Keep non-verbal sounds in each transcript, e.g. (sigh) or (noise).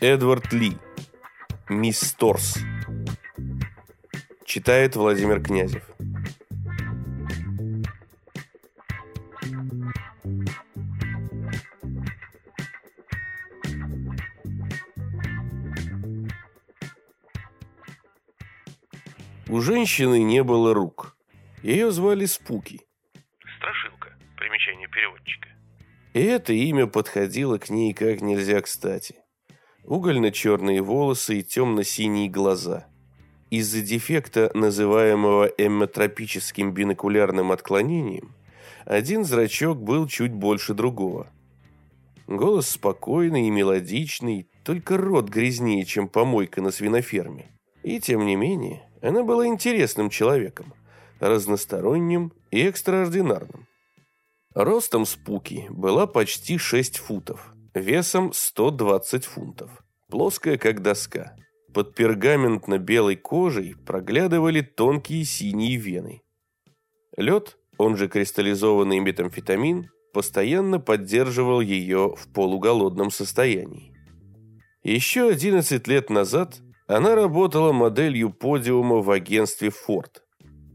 Эдвард Ли. Мисс Торс. Читает Владимир Князев. У женщины не было рук. Ее звали Спуки. Страшилка. Примечание переводчика. И это имя подходило к ней как нельзя кстати. Угольно-черные волосы и темно-синие глаза. Из-за дефекта, называемого эмметропическим бинокулярным отклонением, один зрачок был чуть больше другого. Голос спокойный и мелодичный, только рот грязнее, чем помойка на свиноферме. И тем не менее, она была интересным человеком, разносторонним и экстраординарным. Ростом Спуки была почти 6 футов, весом 120 фунтов, плоская как доска. Под пергаментно-белой кожей проглядывали тонкие синие вены. Лед, он же кристаллизованный метамфетамин, постоянно поддерживал ее в полуголодном состоянии. Еще 11 лет назад она работала моделью подиума в агентстве Ford.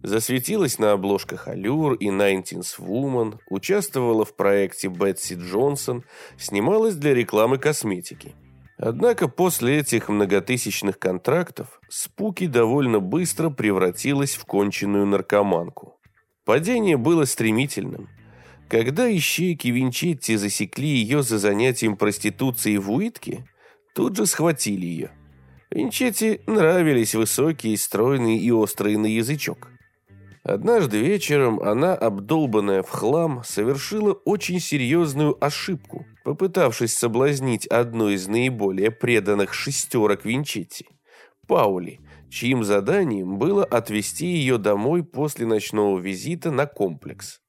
Засветилась на обложках Allure и Nineteenth Woman, участвовала в проекте Бетси Джонсон, снималась для рекламы косметики. Однако после этих многотысячных контрактов Спуки довольно быстро превратилась в конченную наркоманку. Падение было стремительным. Когда ищейки Винчетти засекли ее за занятием проституцией в Уитке, тут же схватили ее. Винчетти нравились высокие, стройные и острые на язычок. Однажды вечером она, обдолбанная в хлам, совершила очень серьезную ошибку, попытавшись соблазнить одну из наиболее преданных шестерок Винчетти, Паули, чьим заданием было отвезти ее домой после ночного визита на комплекс.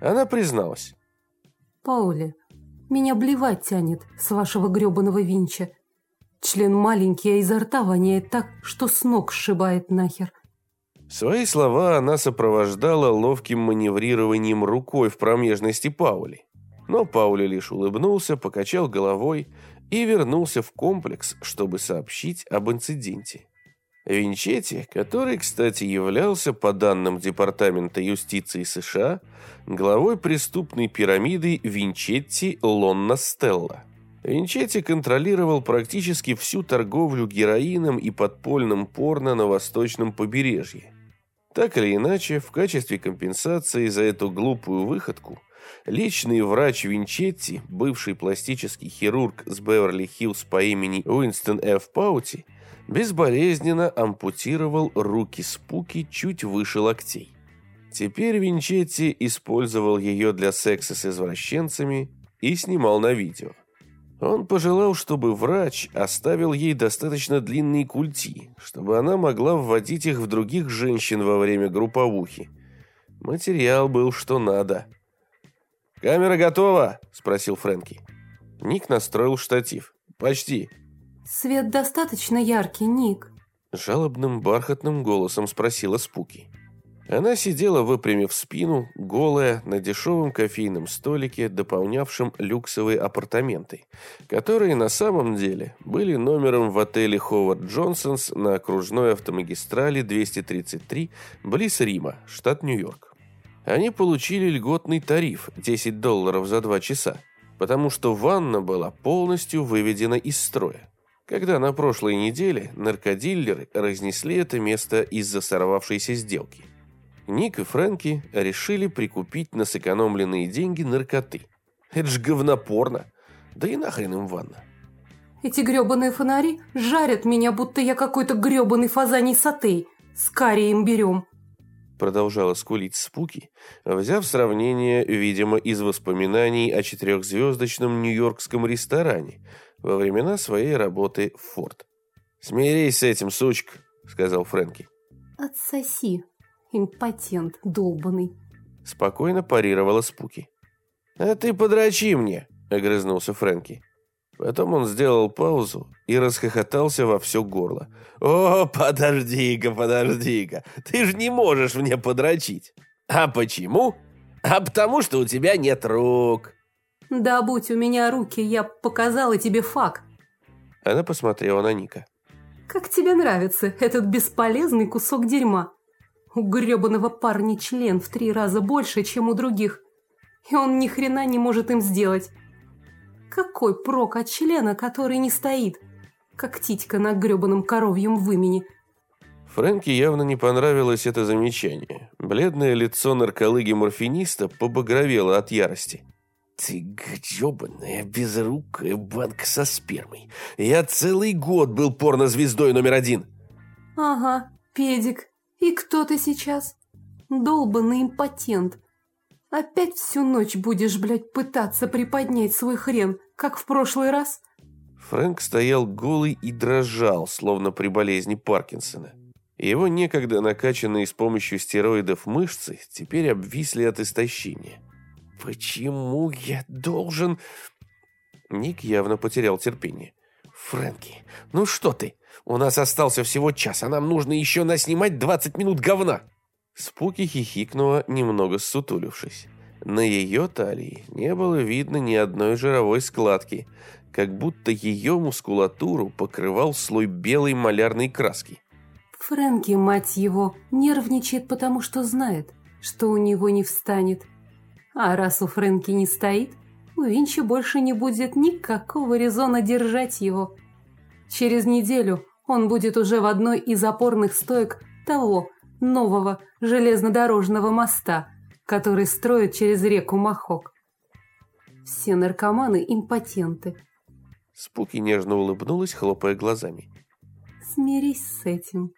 Она призналась. «Паули, меня блевать тянет с вашего гребаного Винча. Член маленький, а изо рта воняет так, что с ног сшибает нахер. Свои слова она сопровождала ловким маневрированием рукой в промежности Паули. Но Паули лишь улыбнулся, покачал головой и вернулся в комплекс, чтобы сообщить об инциденте. Винчетти, который, кстати, являлся, по данным Департамента юстиции США, главой преступной пирамиды Винчетти Лонна Стелла. Винчетти контролировал практически всю торговлю героином и подпольным порно на восточном побережье. Так или иначе, в качестве компенсации за эту глупую выходку, личный врач Винчетти, бывший пластический хирург с Беверли-Хиллз по имени Уинстон Ф. Паути, безболезненно ампутировал руки Спуки чуть выше локтей. Теперь Винчетти использовал ее для секса с извращенцами и снимал на видео. Он пожелал, чтобы врач оставил ей достаточно длинные культи, чтобы она могла вводить их в других женщин во время групповухи. Материал был что надо. «Камера готова?» – спросил Фрэнки. Ник настроил штатив. «Почти». «Свет достаточно яркий, Ник?» Жалобным бархатным голосом спросила Спуки. Она сидела, выпрямив спину, голая, на дешевом кофейном столике, дополнявшем люксовые апартаменты, которые на самом деле были номером в отеле Ховард Джонсонс на окружной автомагистрали 233 близ Рима, штат Нью-Йорк. Они получили льготный тариф 10 долларов за 2 часа, потому что ванна была полностью выведена из строя. Когда на прошлой неделе наркодиллеры разнесли это место из-за сорвавшейся сделки. Ник и Фрэнки решили прикупить на сэкономленные деньги наркоты. Это ж говнопорно. Да и нахрен им ванна. Эти грёбаные фонари жарят меня, будто я какой-то грёбаный фазаний сатей с карием берем. Продолжала скулить Спуки, взяв сравнение, видимо, из воспоминаний о четырехзвездочном нью-йоркском ресторане во времена своей работы в Форд. «Смирись с этим, сучка», — сказал Фрэнки. «Отсоси», Импотент долбанный. Спокойно парировала Спуки. «А ты подрачи мне!» – огрызнулся Фрэнки. Потом он сделал паузу и расхохотался во все горло. «О, подожди-ка, подожди-ка, ты же не можешь мне подрочить!» А почему? А потому что у тебя нет рук. Да будь у меня руки, я показала тебе факт. Она посмотрела на Ника. Как тебе нравится этот бесполезный кусок дерьма? У гребаного парня член в три раза больше, чем у других. И он ни хрена не может им сделать. Какой прок от члена, который не стоит? Как титька на гребаном коровьем вымени. Фрэнки явно не понравилось это замечание. Бледное лицо нарколыги-морфиниста побагровело от ярости. «Ты гребаная безрукая банка со спермой. Я целый год был порнозвездой номер один». «Ага, педик. И кто ты сейчас? Долбанный импотент. Опять всю ночь будешь, блядь, пытаться приподнять свой хрен, как в прошлый раз?» Фрэнк стоял голый и дрожал, словно при болезни Паркинсона. Его некогда накачанные с помощью стероидов мышцы теперь обвисли от истощения. «Почему я должен...» Ник явно потерял терпение. «Фрэнки, ну что ты? У нас остался всего час, а нам нужно еще наснимать 20 минут говна!» Спуки хихикнула, немного ссутулившись. На ее талии не было видно ни одной жировой складки, как будто ее мускулатуру покрывал слой белой малярной краски. Фрэнки, мать его, нервничает, потому что знает, что у него не встанет. А раз у Фрэнки не стоит, у Винчи больше не будет никакого резона держать его. Через неделю он будет уже в одной из опорных стоек того нового железнодорожного моста, который строят через реку Махок. Все наркоманы – импотенты. Спуки нежно улыбнулась, хлопая глазами. Смирись с этим.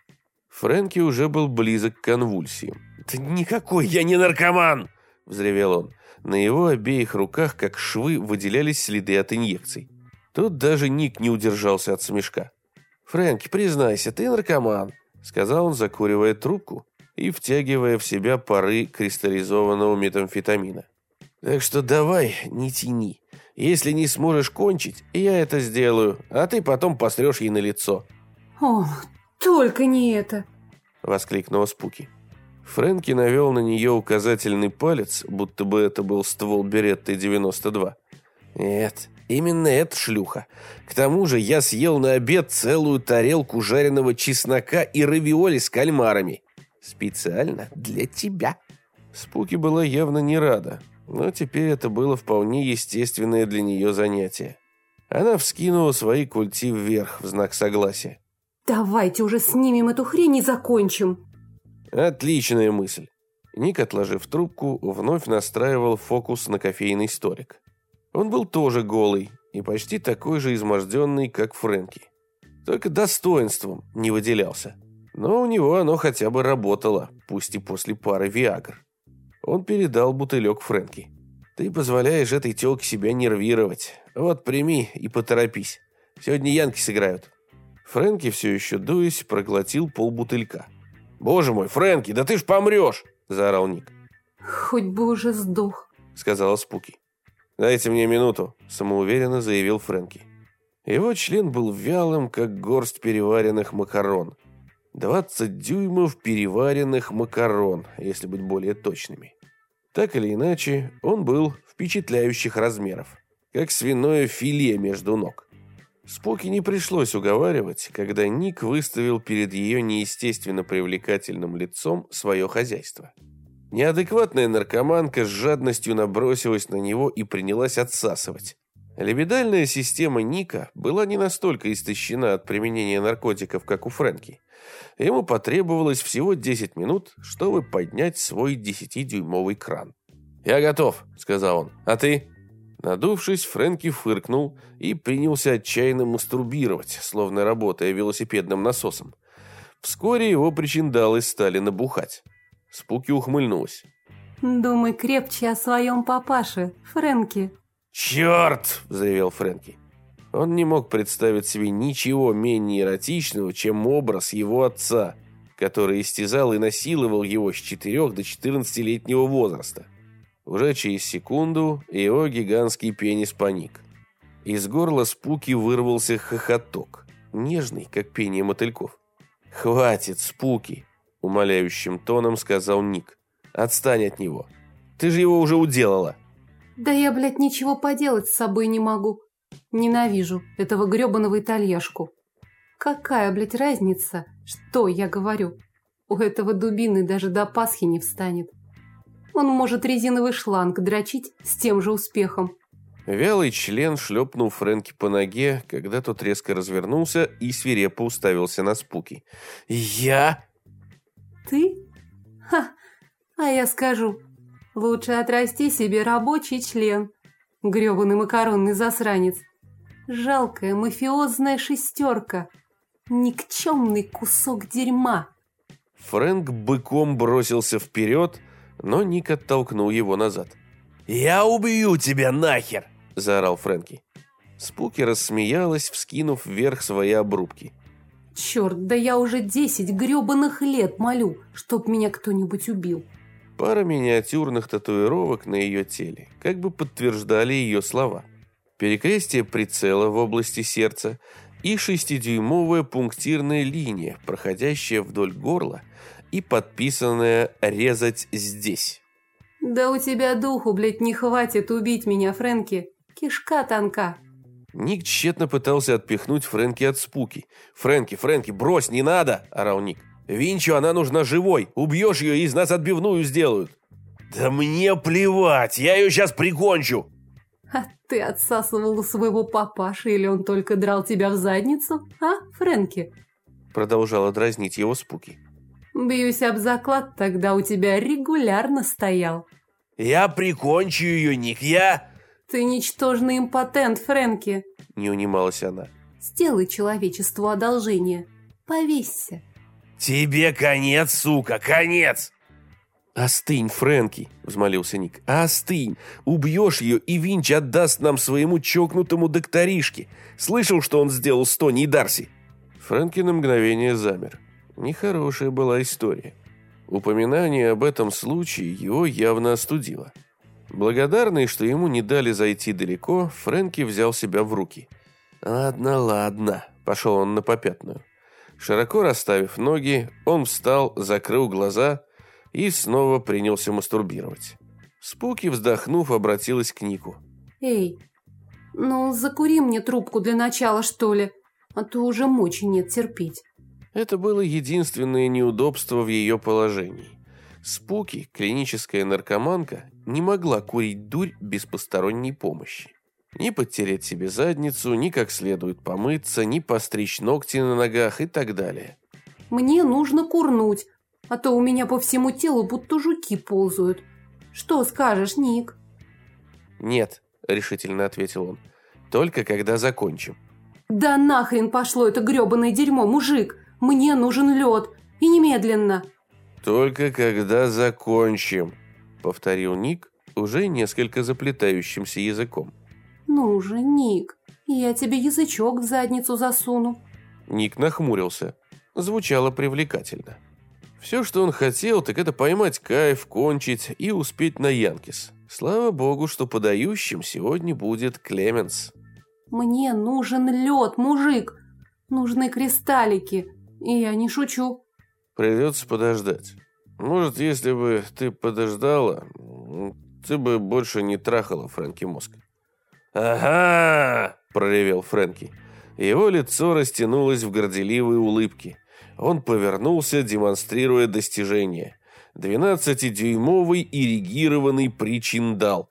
Фрэнки уже был близок к конвульсиям. «Да никакой я не наркоман!» – взревел он. На его обеих руках, как швы, выделялись следы от инъекций. Тут даже Ник не удержался от смешка. «Фрэнки, признайся, ты наркоман», – сказал он, закуривая трубку и втягивая в себя пары кристаллизованного метамфетамина. «Так что давай, не тяни. Если не сможешь кончить, я это сделаю, а ты потом посрешь ей на лицо». «О, только не это!» – воскликнула Спуки. Фрэнки навел на нее указательный палец, будто бы это был ствол Беретты 92. «Нет, именно эта шлюха. К тому же я съел на обед целую тарелку жареного чеснока и равиоли с кальмарами. Специально для тебя». Спуки была явно не рада, но теперь это было вполне естественное для нее занятие. Она вскинула свои культи вверх в знак согласия. «Давайте уже снимем эту хрень и закончим!» Отличная мысль. Ник, отложив трубку, вновь настраивал фокус на кофейный столик. Он был тоже голый и почти такой же изможденный, как Фрэнки. Только достоинством не выделялся. Но у него оно хотя бы работало, пусть и после пары Виагр. Он передал бутылек Фрэнки. «Ты позволяешь этой тёлке себя нервировать. Вот прими и поторопись. Сегодня янки сыграют». Фрэнки, все еще дуясь, проглотил полбутылька. «Боже мой, Фрэнки, да ты ж помрешь!» – заорал Ник. «Хоть бы уже сдох», – сказала Спуки. «Дайте мне минуту», – самоуверенно заявил Фрэнки. Его член был вялым, как горсть переваренных макарон. Двадцать дюймов переваренных макарон, если быть более точными. Так или иначе, он был впечатляющих размеров, как свиное филе между ног. Споки не пришлось уговаривать, когда Ник выставил перед ее неестественно привлекательным лицом свое хозяйство. Неадекватная наркоманка с жадностью набросилась на него и принялась отсасывать. Лебедальная система Ника была не настолько истощена от применения наркотиков, как у Фрэнки. Ему потребовалось всего 10 минут, чтобы поднять свой 10-дюймовый кран. «Я готов», — сказал он. «А ты?» Надувшись, Фрэнки фыркнул и принялся отчаянно мастурбировать, словно работая велосипедным насосом. Вскоре его причиндалы стали набухать. Спуки ухмыльнулась. «Думай крепче о своем папаше, Фрэнки». «Черт!» – взревел Фрэнки. Он не мог представить себе ничего менее эротичного, чем образ его отца, который истязал и насиловал его с 4 до 14-летнего возраста. Уже через секунду его гигантский пенис паник. Из горла Спуки вырвался хохоток, нежный, как пение мотыльков. «Хватит, Спуки!» – умоляющим тоном сказал Ник. Отстань от него. Ты же его уже уделала. Да я, блядь, ничего поделать с собой не могу. Ненавижу этого грёбаного итальяшку. Какая, блядь, разница, что я говорю? У этого дубины даже до Пасхи не встанет. Он может резиновый шланг дрочить с тем же успехом. Вялый член шлепнул Фрэнки по ноге, когда тот резко развернулся и свирепо уставился на спуки. «Я?» «Ты? Ха! А я скажу, лучше отрасти себе рабочий член, грёбаный макаронный засранец. Жалкая мафиозная шестерка, никчемный кусок дерьма». Фрэнк быком бросился вперед, но Ник оттолкнул его назад. «Я убью тебя нахер!» – заорал Фрэнки. Спуки рассмеялась, вскинув вверх свои обрубки. «Черт, да я уже десять гребаных лет молю, чтоб меня кто-нибудь убил!» Пара миниатюрных татуировок на ее теле как бы подтверждали ее слова. Перекрестие прицела в области сердца и шестидюймовая пунктирная линия, проходящая вдоль горла и подписанная «резать здесь». «Да у тебя духу, блядь, не хватит убить меня, Фрэнки. Кишка тонка». Ник тщетно пытался отпихнуть Фрэнки от спуки. «Фрэнки, Фрэнки, брось, не надо!» – орал Ник. «Винчу она нужна живой. Убьешь ее, и из нас отбивную сделают». «Да мне плевать, я ее сейчас прикончу!» «А ты отсасывал у своего папаши, или он только драл тебя в задницу, а, Фрэнки?» Продолжала дразнить его спуки. Бьюсь об заклад, тогда у тебя регулярно стоял. Я прикончу ее, Ник, я... Ты ничтожный импотент, Фрэнки. Не унималась она. Сделай человечеству одолжение. Повесься. Тебе конец, сука, конец! «Остынь, Фрэнки!» – взмолился Ник. «Остынь! Убьешь ее, и Винч отдаст нам своему чокнутому докторишке. Слышал, что он сделал с Тони и Дарси?» Фрэнки на мгновение замер. Нехорошая была история. Упоминание об этом случае его явно остудило. Благодарный, что ему не дали зайти далеко, Фрэнки взял себя в руки. «Ладно, ладно», – пошел он на попятную. Широко расставив ноги, он встал, закрыл глаза и снова принялся мастурбировать. Спуки, вздохнув, обратилась к Нику. «Эй, ну закури мне трубку для начала, что ли, а то уже мочи нет терпеть». Это было единственное неудобство в ее положении. Спуки, клиническая наркоманка, не могла курить дурь без посторонней помощи. Ни подтереть себе задницу, ни как следует помыться, ни постричь ногти на ногах и так далее. «Мне нужно курнуть, а то у меня по всему телу будто жуки ползают. Что скажешь, Ник?» «Нет», — решительно ответил он, — «только когда закончим». «Да нахрен пошло это грёбаное дерьмо, мужик! Мне нужен лед. И немедленно. Только когда закончим, повторил Ник уже несколько заплетающимся языком. Ну же, Ник, я тебе язычок в задницу засуну. Ник нахмурился. Звучало привлекательно. Все, что он хотел, так это поймать кайф, кончить и успеть на Янкис. Слава богу, что подающим сегодня будет Клеменс. Мне нужен лед, мужик. Нужны кристаллики. И я не шучу. Придется подождать. Может, если бы ты подождала, ты бы больше не трахала Фрэнки мозг. «Ага!» – проревел Фрэнки. Его лицо растянулось в горделивой улыбке. Он повернулся, демонстрируя достижение. Двенадцатидюймовый ирригированный причиндал.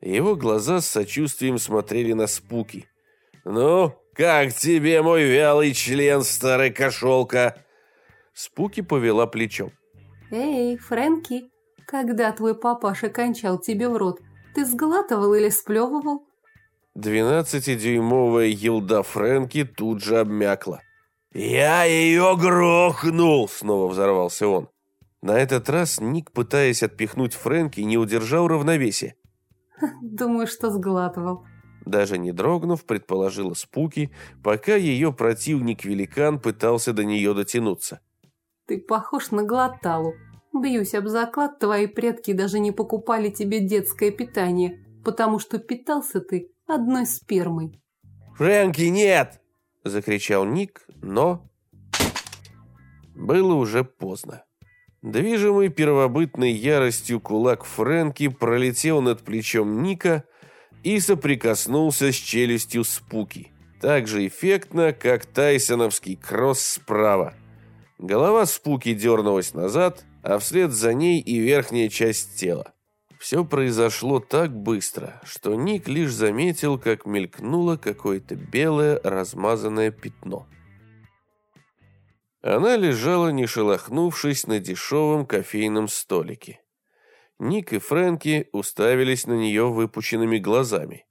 Его глаза с сочувствием смотрели на спуки. «Ну, «Как тебе мой вялый член, старая кошелка?» Спуки повела плечом. «Эй, Фрэнки, когда твой папаша кончал тебе в рот, ты сглатывал или сплевывал?» Двенадцатидюймовая елда Фрэнки тут же обмякла. «Я ее грохнул!» — снова взорвался он. На этот раз Ник, пытаясь отпихнуть Фрэнки, не удержал равновесия. (laughs) «Думаю, что сглатывал», даже не дрогнув, предположила Спуки, пока ее противник-великан пытался до нее дотянуться. «Ты похож на глоталу. Бьюсь об заклад, твои предки даже не покупали тебе детское питание, потому что питался ты одной спермой». «Фрэнки, нет!» – закричал Ник, но... Было уже поздно. Движимый первобытной яростью кулак Фрэнки пролетел над плечом Ника и соприкоснулся с челюстью Спуки. Так же эффектно, как тайсоновский кросс справа. Голова Спуки дернулась назад, а вслед за ней и верхняя часть тела. Все произошло так быстро, что Ник лишь заметил, как мелькнуло какое-то белое размазанное пятно. Она лежала, не шелохнувшись, на дешевом кофейном столике. Ник и Фрэнки уставились на нее выпученными глазами.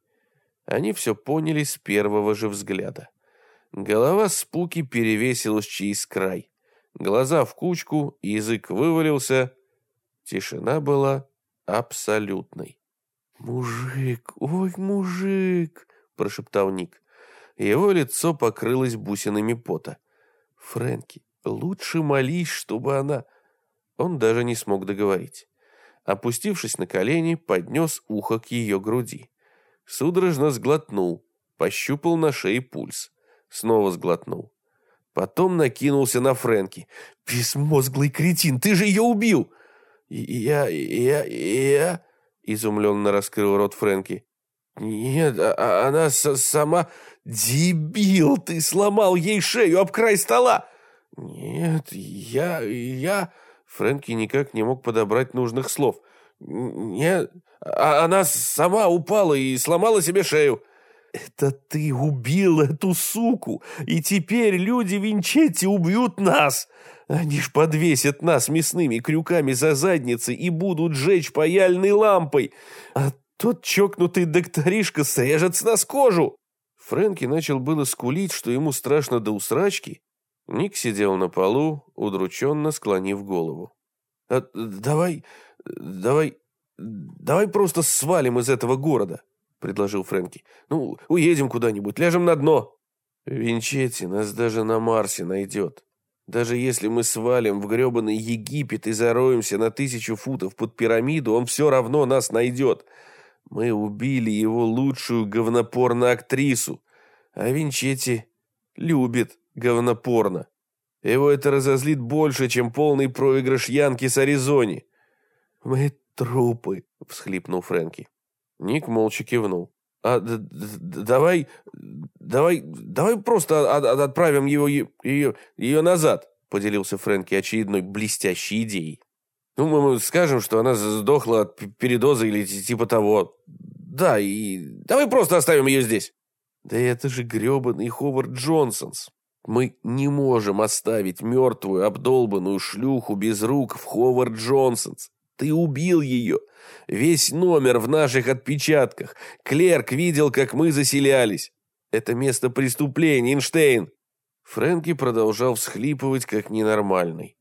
Они все поняли с первого же взгляда. Голова Спуки перевесилась через край. Глаза в кучку, язык вывалился. Тишина была абсолютной. «Мужик, ой, мужик!» – прошептал Ник. Его лицо покрылось бусинами пота. «Фрэнки, лучше молись, чтобы она...» Он даже не смог договорить. Опустившись на колени, поднес ухо к ее груди. Судорожно сглотнул, пощупал на шее пульс. Снова сглотнул. Потом накинулся на Фрэнки. «Безмозглый кретин, ты же ее убил!» «Я... я... я...» — изумленно раскрыл рот Фрэнки. «Нет, а, а она сама...» «Дебил! Ты сломал ей шею об край стола!» «Нет, я... я...» Фрэнки никак не мог подобрать нужных слов. «Нет, а она сама упала и сломала себе шею». «Это ты убил эту суку, и теперь люди Винчетти убьют нас!» Они ж подвесят нас мясными крюками за задницы и будут жечь паяльной лампой. А тот чокнутый докторишка срежет с нас кожу. Фрэнки начал было скулить, что ему страшно до усрачки. Ник сидел на полу, удрученно склонив голову. А, «Давай, давай, давай просто свалим из этого города», — предложил Фрэнки. «Ну, уедем куда-нибудь, ляжем на дно». «Винчетти нас даже на Марсе найдет», даже если мы свалим в гребаный Египет и зароемся на тысячу футов под пирамиду, он все равно нас найдет. Мы убили его лучшую говнопорно-актрису, а Винчетти любит говнопорно. Его это разозлит больше, чем полный проигрыш Янки с Аризони. «Мы трупы», — всхлипнул Фрэнки. Ник молча кивнул. «А давай, давай, давай просто отправим его, ее, ее назад», поделился Фрэнки очередной блестящей идеей. «Ну, мы скажем, что она сдохла от передоза или типа того. Да, и давай просто оставим ее здесь». «Да это же гребаный Ховард Джонсонс. Мы не можем оставить мертвую, обдолбанную шлюху без рук в Ховард Джонсонс. Ты убил ее. Весь номер в наших отпечатках. Клерк видел, как мы заселялись. Это место преступления, Эйнштейн. Фрэнки продолжал всхлипывать, как ненормальный.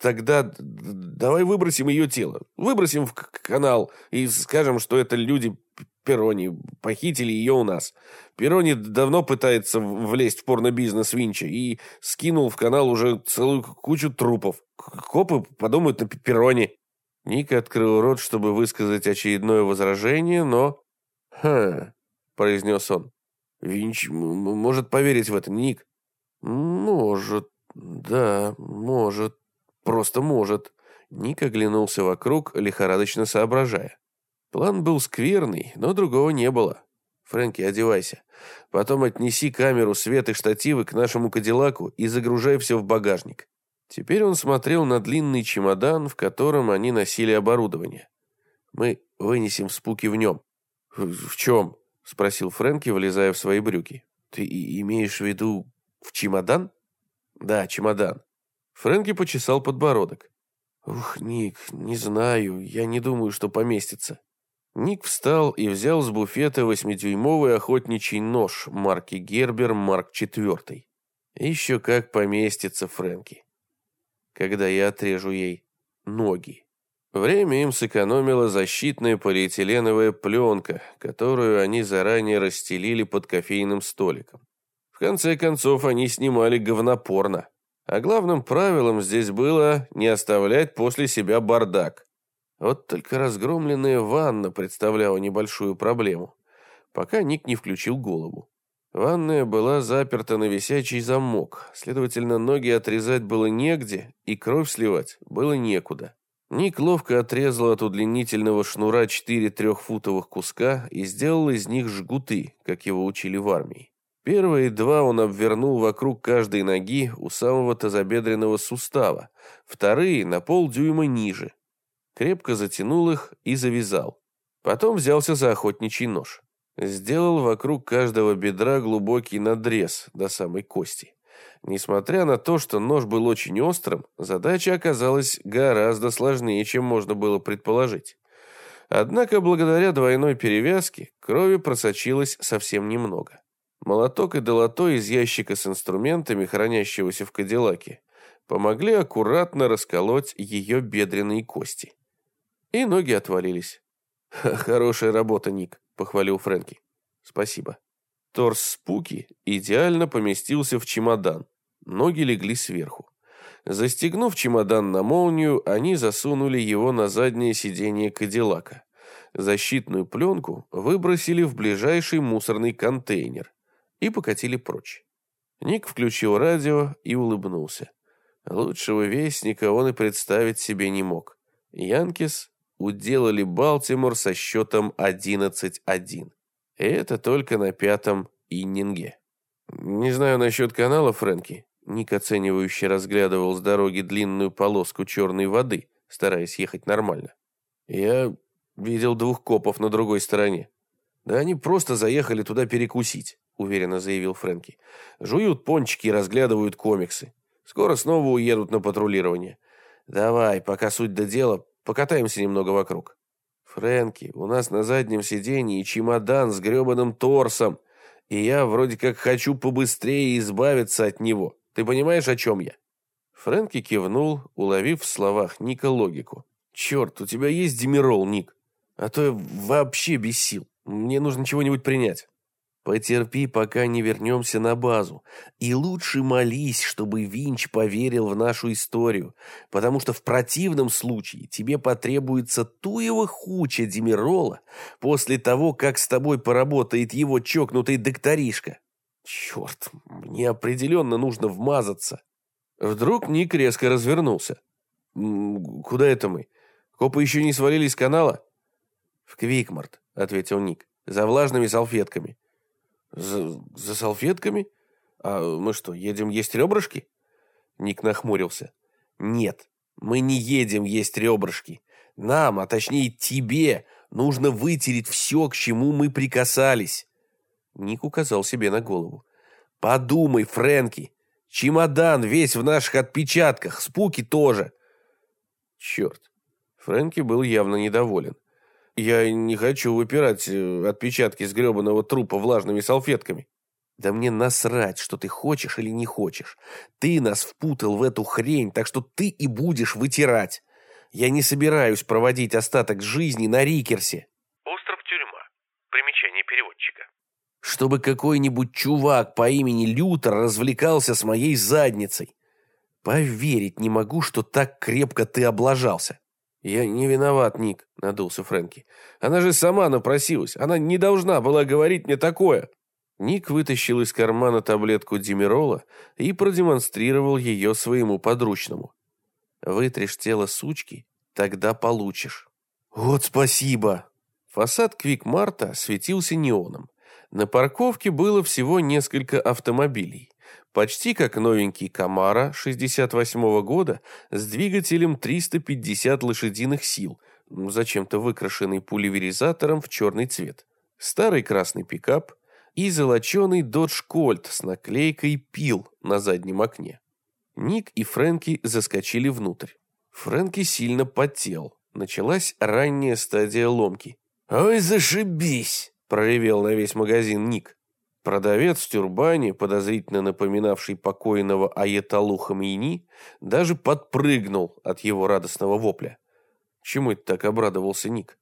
Тогда давай выбросим ее тело. Выбросим в канал и скажем, что это люди Перони. Похитили ее у нас. Перони давно пытается влезть в порно-бизнес Винча и скинул в канал уже целую кучу трупов. Копы подумают на Перони. Ник открыл рот, чтобы высказать очередное возражение, но... «Ха», — произнес он. «Винч может поверить в это, Ник?» «Может, да, может, просто может». Ник оглянулся вокруг, лихорадочно соображая. План был скверный, но другого не было. Фрэнки, одевайся. Потом отнеси камеру, свет и штативы к нашему Кадиллаку и загружай все в багажник. Теперь он смотрел на длинный чемодан, в котором они носили оборудование. Мы вынесем спуки в нем. В чем? Спросил Фрэнки, влезая в свои брюки. Ты имеешь в виду в чемодан? Да, чемодан. Фрэнки почесал подбородок. Ух, Ник, не знаю, я не думаю, что поместится. Ник встал и взял с буфета восьмидюймовый охотничий нож марки Гербер Марк IV. Еще как поместится Фрэнки, когда я отрежу ей ноги. Время им сэкономила защитная полиэтиленовая пленка, которую они заранее расстелили под кофейным столиком. В конце концов, они снимали говнопорно. А главным правилом здесь было не оставлять после себя бардак. Вот только разгромленная ванна представляла небольшую проблему, пока Ник не включил голову. Ванная была заперта на висячий замок, следовательно, ноги отрезать было негде, и кровь сливать было некуда. Ник ловко отрезал от удлинительного шнура четыре трехфутовых куска и сделал из них жгуты, как его учили в армии. Первые два он обвернул вокруг каждой ноги у самого тазобедренного сустава, вторые на полдюйма ниже. Крепко затянул их и завязал. Потом взялся за охотничий нож. Сделал вокруг каждого бедра глубокий надрез до самой кости. Несмотря на то, что нож был очень острым, задача оказалась гораздо сложнее, чем можно было предположить. Однако, благодаря двойной перевязке, крови просочилось совсем немного. Молоток и долото из ящика с инструментами, хранящегося в Кадиллаке, помогли аккуратно расколоть ее бедренные кости. И ноги отвалились. «Хорошая работа, Ник», — похвалил Фрэнки. «Спасибо». Торс Спуки идеально поместился в чемодан. Ноги легли сверху. Застегнув чемодан на молнию, они засунули его на заднее сиденье Кадиллака. Защитную пленку выбросили в ближайший мусорный контейнер и покатили прочь. Ник включил радио и улыбнулся. Лучшего вестника он и представить себе не мог. Янкис уделали Балтимор со счетом 11-1. И это только на пятом иннинге. Не знаю насчет канала, Фрэнки. Ник оценивающе разглядывал с дороги длинную полоску черной воды, стараясь ехать нормально. Я видел двух копов на другой стороне. Да они просто заехали туда перекусить, уверенно заявил Фрэнки. Жуют пончики и разглядывают комиксы. Скоро снова уедут на патрулирование. Давай, пока суть до дела, покатаемся немного вокруг. «Фрэнки, у нас на заднем сиденье чемодан с гребаным торсом, и я вроде как хочу побыстрее избавиться от него. Ты понимаешь, о чем я?» Фрэнки кивнул, уловив в словах Ника логику. «Черт, у тебя есть демирол, Ник? А то я вообще без сил. Мне нужно чего-нибудь принять». Потерпи, пока не вернемся на базу. И лучше молись, чтобы Винч поверил в нашу историю, потому что в противном случае тебе потребуется туева хуча Демирола после того, как с тобой поработает его чокнутый докторишка. Черт, мне определенно нужно вмазаться. Вдруг Ник резко развернулся. «Куда это мы? Копы еще не свалились с канала?» «В Квикмарт», — ответил Ник, — «за влажными салфетками». За, за салфетками? А мы что, едем есть ребрышки? Ник нахмурился. Нет, мы не едем есть ребрышки. Нам, а точнее тебе, нужно вытереть все, к чему мы прикасались. Ник указал себе на голову. Подумай, Фрэнки, чемодан весь в наших отпечатках, спуки тоже. Черт, Фрэнки был явно недоволен. Я не хочу выпирать э, отпечатки с гребаного трупа влажными салфетками. Да мне насрать, что ты хочешь или не хочешь. Ты нас впутал в эту хрень, так что ты и будешь вытирать. Я не собираюсь проводить остаток жизни на Рикерсе. Остров-тюрьма. Примечание переводчика. Чтобы какой-нибудь чувак по имени Лютер развлекался с моей задницей. Поверить не могу, что так крепко ты облажался. «Я не виноват, Ник», — надулся Фрэнки. «Она же сама напросилась. Она не должна была говорить мне такое». Ник вытащил из кармана таблетку Димерола и продемонстрировал ее своему подручному. «Вытришь тело сучки, тогда получишь». «Вот спасибо!» Фасад Квик-Марта светился неоном. На парковке было всего несколько автомобилей почти как новенький Камара 68 года с двигателем 350 лошадиных сил, зачем-то выкрашенный пульверизатором в черный цвет, старый красный пикап и золоченый Dodge Colt с наклейкой «Пил» на заднем окне. Ник и Фрэнки заскочили внутрь. Фрэнки сильно потел. Началась ранняя стадия ломки. «Ой, зашибись!» – проревел на весь магазин Ник. Продавец в тюрбане, подозрительно напоминавший покойного Аеталу Хамини, даже подпрыгнул от его радостного вопля. Чему это так обрадовался Ник?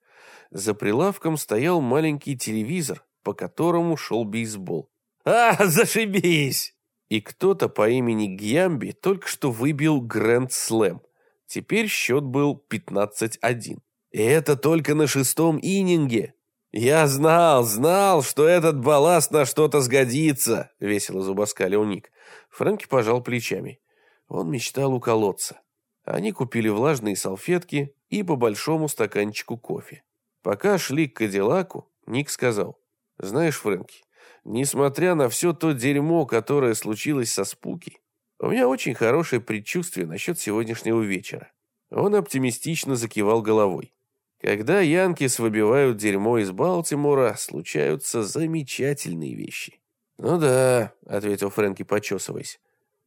За прилавком стоял маленький телевизор, по которому шел бейсбол. «А, зашибись!» И кто-то по имени Гьямби только что выбил Грэнд Слэм. Теперь счет был 15-1. И это только на шестом ининге. «Я знал, знал, что этот балласт на что-то сгодится», — весело зубоскалил Ник. Фрэнки пожал плечами. Он мечтал уколоться. Они купили влажные салфетки и по большому стаканчику кофе. Пока шли к Кадиллаку, Ник сказал, «Знаешь, Фрэнки, несмотря на все то дерьмо, которое случилось со Спуки, у меня очень хорошее предчувствие насчет сегодняшнего вечера». Он оптимистично закивал головой. Когда Янкис выбивают дерьмо из Балтимора, случаются замечательные вещи. «Ну да», — ответил Фрэнки, почесываясь.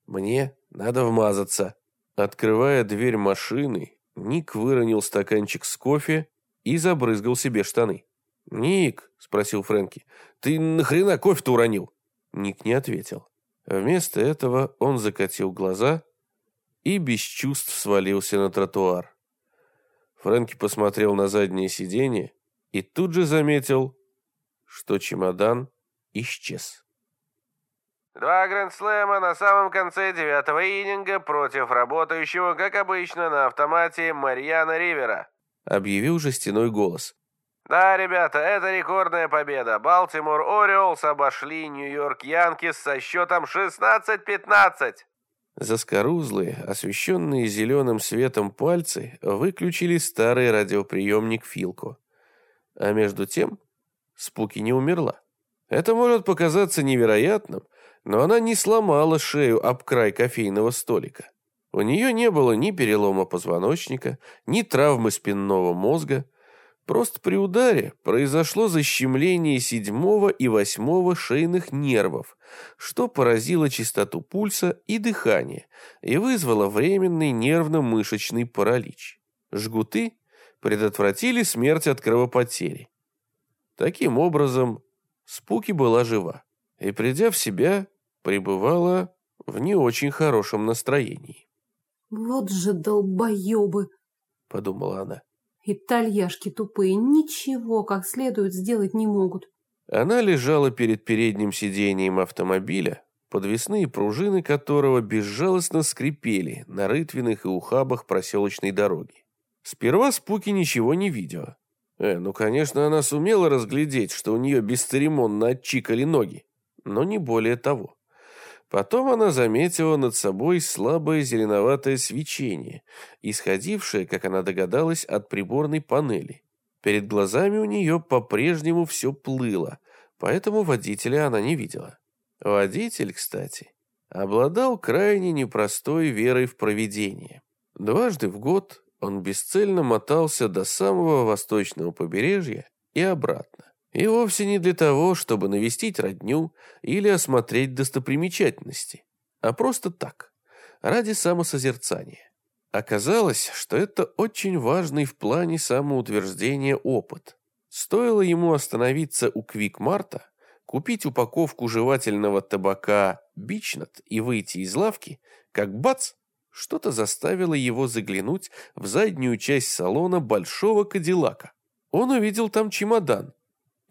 «Мне надо вмазаться». Открывая дверь машины, Ник выронил стаканчик с кофе и забрызгал себе штаны. «Ник», — спросил Фрэнки, — «ты нахрена кофе-то уронил?» Ник не ответил. Вместо этого он закатил глаза и без чувств свалился на тротуар. Фрэнки посмотрел на заднее сиденье и тут же заметил, что чемодан исчез. Два гранд-слэма на самом конце девятого ининга против работающего, как обычно, на автомате Марьяна Ривера. Объявил жестяной голос. Да, ребята, это рекордная победа. Балтимор Ориолс обошли Нью-Йорк Янкис со счетом 16-15. Заскорузлые, освещенные зеленым светом пальцы выключили старый радиоприемник Филку. А между тем Спуки не умерла. Это может показаться невероятным, но она не сломала шею об край кофейного столика. У нее не было ни перелома позвоночника, ни травмы спинного мозга, Просто при ударе произошло защемление седьмого и восьмого шейных нервов, что поразило частоту пульса и дыхания и вызвало временный нервно-мышечный паралич. Жгуты предотвратили смерть от кровопотери. Таким образом, Спуки была жива и, придя в себя, пребывала в не очень хорошем настроении. «Вот же долбоебы!» — подумала она. Итальяшки тупые ничего как следует сделать не могут. Она лежала перед передним сиденьем автомобиля, подвесные пружины которого безжалостно скрипели на рытвинах и ухабах проселочной дороги. Сперва Спуки ничего не видела. Э, ну, конечно, она сумела разглядеть, что у нее бесцеремонно отчикали ноги, но не более того. Потом она заметила над собой слабое зеленоватое свечение, исходившее, как она догадалась, от приборной панели. Перед глазами у нее по-прежнему все плыло, поэтому водителя она не видела. Водитель, кстати, обладал крайне непростой верой в провидение. Дважды в год он бесцельно мотался до самого восточного побережья и обратно. И вовсе не для того, чтобы навестить родню или осмотреть достопримечательности, а просто так, ради самосозерцания. Оказалось, что это очень важный в плане самоутверждения опыт. Стоило ему остановиться у Квикмарта, купить упаковку жевательного табака Бичнат и выйти из лавки, как бац, что-то заставило его заглянуть в заднюю часть салона большого кадиллака. Он увидел там чемодан,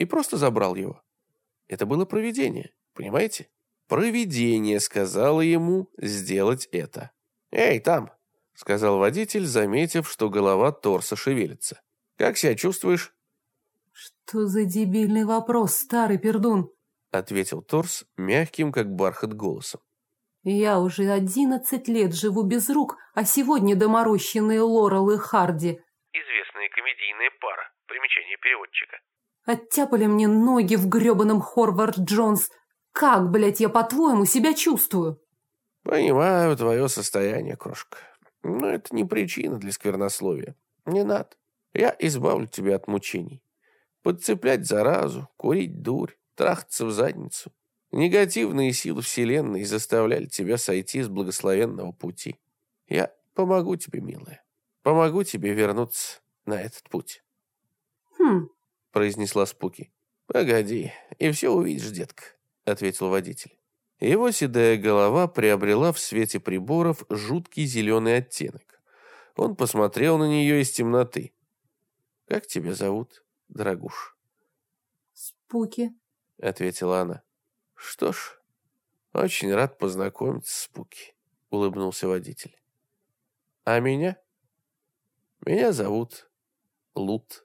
и просто забрал его. Это было провидение, понимаете? Провидение сказало ему сделать это. «Эй, там!» — сказал водитель, заметив, что голова торса шевелится. «Как себя чувствуешь?» «Что за дебильный вопрос, старый пердун?» — ответил торс мягким, как бархат, голосом. «Я уже одиннадцать лет живу без рук, а сегодня доморощенные Лорел и Харди». Известная комедийная пара. Примечание переводчика. Оттяпали мне ноги в гребаном Хорвард Джонс. Как, блядь, я, по-твоему, себя чувствую? Понимаю твое состояние, крошка. Но это не причина для сквернословия. Не надо. Я избавлю тебя от мучений. Подцеплять заразу, курить дурь, трахаться в задницу. Негативные силы Вселенной заставляли тебя сойти с благословенного пути. Я помогу тебе, милая. Помогу тебе вернуться на этот путь. Хм, — произнесла Спуки. «Погоди, и все увидишь, детка», — ответил водитель. Его седая голова приобрела в свете приборов жуткий зеленый оттенок. Он посмотрел на нее из темноты. «Как тебя зовут, дорогуш?» «Спуки», — ответила она. «Что ж, очень рад познакомиться, Спуки», — улыбнулся водитель. «А меня?» «Меня зовут Лут».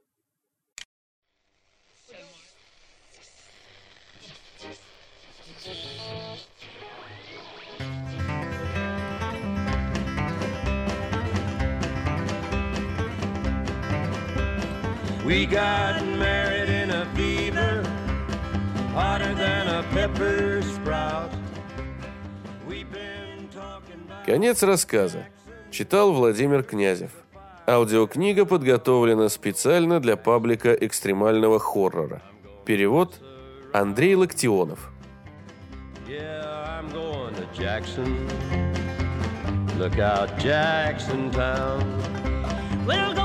We got married in a fever, hotter than a pepper sprout. Конец рассказа. Читал Владимир Князев. Аудиокнига подготовлена специально для паблика экстремального хоррора. Перевод Андрей Локтионов. Yeah, I'm going to Jackson. Look out, Jackson Town. We'll go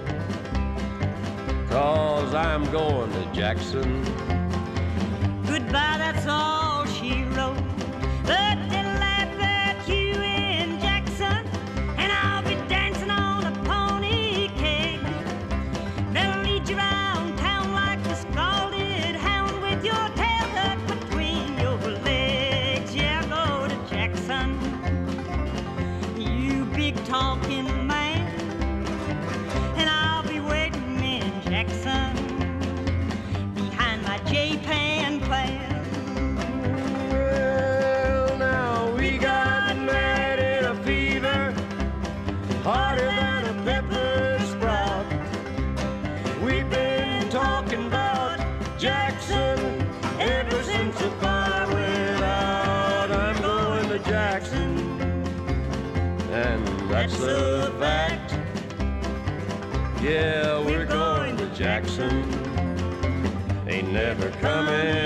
Cause I'm going to Jackson. Ain't never coming